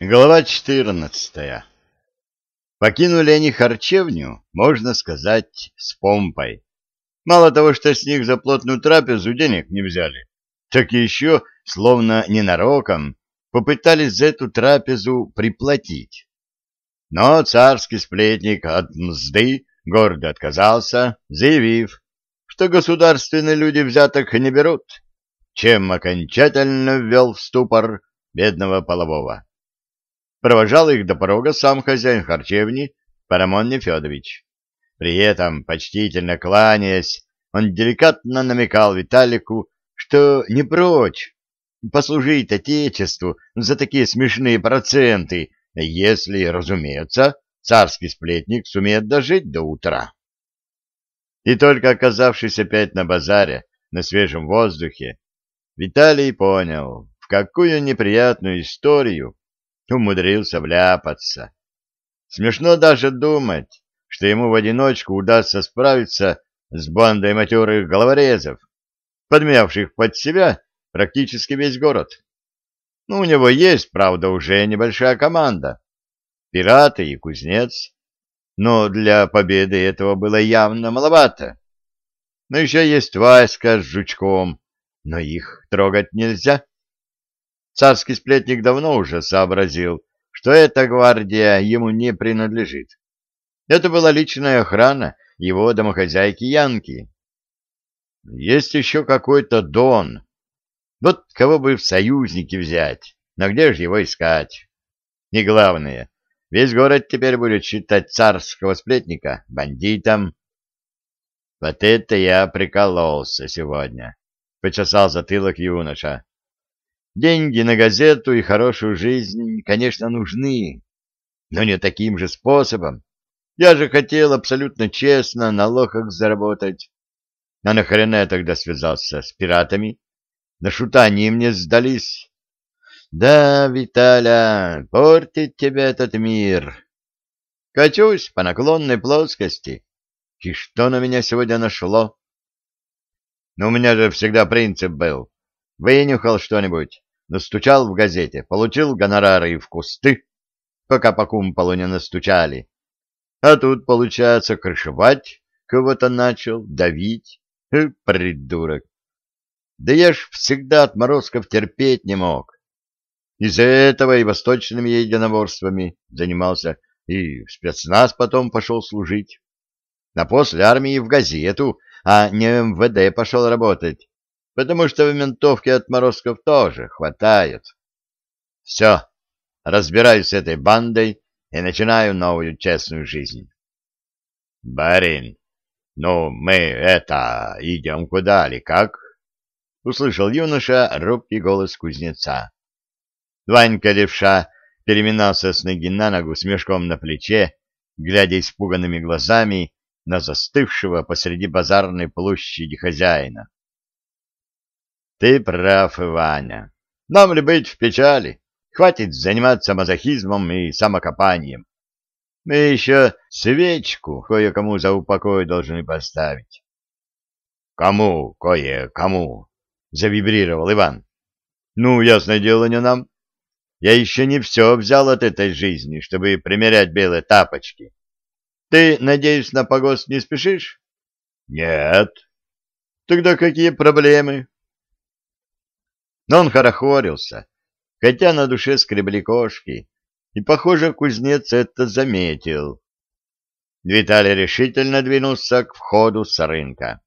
Глава 14. Покинули они харчевню, можно сказать, с помпой. Мало того, что с них за плотную трапезу денег не взяли, так еще, словно ненароком, попытались за эту трапезу приплатить. Но царский сплетник от мзды гордо отказался, заявив, что государственные люди взяток не берут, чем окончательно ввел в ступор бедного полового. Провожал их до порога сам хозяин харчевни Парамон Нефедович. При этом, почтительно кланяясь, он деликатно намекал Виталику, что не прочь послужить Отечеству за такие смешные проценты, если, разумеется, царский сплетник сумеет дожить до утра. И только оказавшись опять на базаре, на свежем воздухе, Виталий понял, в какую неприятную историю умудрился вляпаться. Смешно даже думать, что ему в одиночку удастся справиться с бандой матерых головорезов, подмявших под себя практически весь город. Ну, у него есть, правда, уже небольшая команда. Пираты и кузнец. Но для победы этого было явно маловато. Но еще есть Васька с жучком, но их трогать нельзя. Царский сплетник давно уже сообразил, что эта гвардия ему не принадлежит. Это была личная охрана его домохозяйки Янки. Есть еще какой-то Дон. Вот кого бы в союзники взять, но где же его искать? И главное, весь город теперь будет считать царского сплетника бандитом. Вот это я прикололся сегодня, — почесал затылок юноша. Деньги на газету и хорошую жизнь, конечно, нужны, но не таким же способом. Я же хотел абсолютно честно на лохах заработать. А нахрена я тогда связался с пиратами? На шута они мне сдались. Да, Виталя, портит тебя этот мир. Качусь по наклонной плоскости. И что на меня сегодня нашло? Но у меня же всегда принцип был. Вынюхал что-нибудь, Настучал в газете, получил гонорары и в кусты, пока по кумполу не настучали. А тут, получается, крышевать кого-то начал, давить. Э, придурок! Да я ж всегда отморозков терпеть не мог. Из-за этого и восточными единоборствами занимался, и в спецназ потом пошел служить. А после армии в газету, а не МВД пошел работать потому что в ментовке отморозков тоже хватает. Все, разбираюсь с этой бандой и начинаю новую честную жизнь. Барин, ну мы это, идем куда ли, как? Услышал юноша робкий голос кузнеца. Ванька левша переминался с ноги на ногу с мешком на плече, глядя испуганными глазами на застывшего посреди базарной площади хозяина. Ты прав, Ваня. Нам ли быть в печали? Хватит заниматься мазохизмом и самокопанием. Мы еще свечку кое-кому за упокой должны поставить. — Кому кое-кому? — завибрировал Иван. — Ну, ясное дело, не нам. Я еще не все взял от этой жизни, чтобы примерять белые тапочки. Ты, надеюсь, на погост не спешишь? — Нет. — Тогда какие проблемы? Но он хорохорился, хотя на душе скребли кошки, и, похоже, кузнец это заметил. Виталий решительно двинулся к входу с рынка.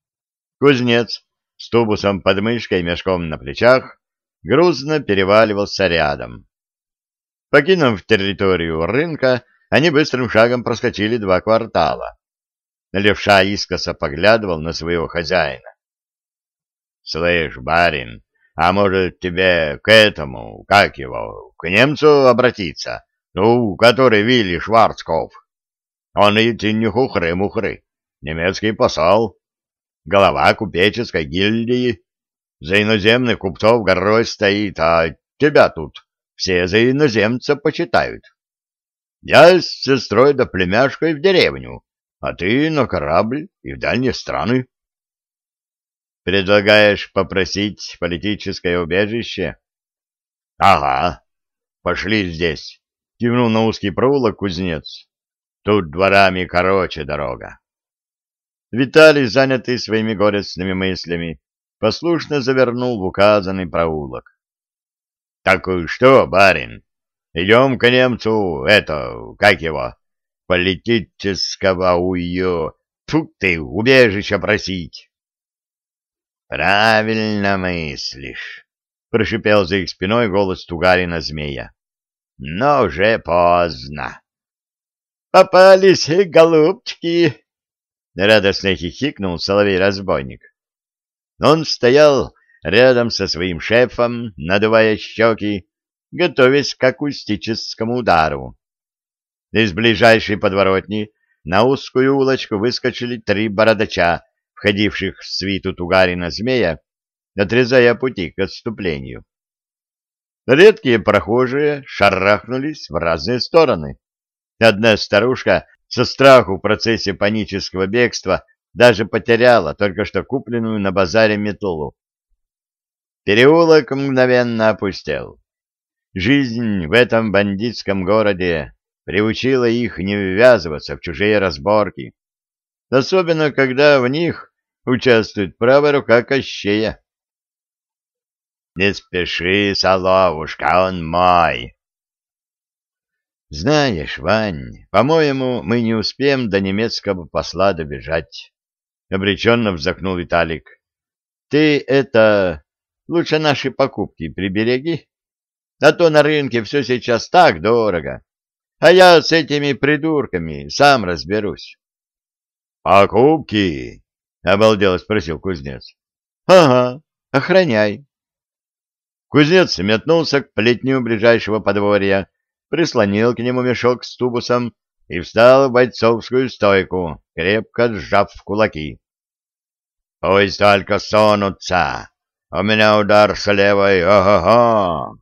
Кузнец с тубусом под мышкой и мешком на плечах грузно переваливался рядом. Покинув территорию рынка, они быстрым шагом проскочили два квартала. Левша искоса поглядывал на своего хозяина. — Слышь, барин, а может, тебе к этому, как его, к немцу обратиться? Ну, который Вилли Шварцкопф. Он ведь не хухры-мухры, немецкий посол, голова купеческой гильдии. За иноземных купцов горой стоит, а тебя тут все за иноземца почитают. Я с сестрой да племяшкой в деревню, а ты на корабль и в дальние страны. Предлагаешь попросить политическое убежище? Ага. Пошли здесь. кивнул на узкий проулок кузнец. Тут дворами короче дорога. Виталий, занятый своими горестными мыслями, послушно завернул в указанный проулок. — Так что, барин, идем к немцу, это, как его, политического уё, тут ты, убежища просить. — Правильно мыслишь, — прошипел за их спиной голос Тугарина-змея. — Но уже поздно. Попались, голубчики! — радостно хихикнул соловей-разбойник. Он стоял рядом со своим шефом, надувая щеки, готовясь к акустическому удару. Из ближайшей подворотни на узкую улочку выскочили три бородача, входивших в свиту Тугарина-змея, отрезая пути к отступлению. Редкие прохожие шарахнулись в разные стороны. Одна старушка со страху в процессе панического бегства даже потеряла только что купленную на базаре метлу. Переулок мгновенно опустел. Жизнь в этом бандитском городе приучила их не ввязываться в чужие разборки, особенно когда в них участвует правая рука Кощея. — Не спеши, соловушка, он мой! Знаешь, Вань, по-моему, мы не успеем до немецкого посла добежать. Обреченно вздохнул Виталик. Ты это... Лучше наши покупки прибереги. А то на рынке все сейчас так дорого. А я с этими придурками сам разберусь. «Покупки?» — обалдело спросил кузнец. «Ага, охраняй». Кузнец метнулся к плетню ближайшего подворья, прислонил к нему мешок с тубусом и встал в бойцовскую стойку, крепко сжав в кулаки. — Пусть только сонутся! У меня удар с левой, ого-го!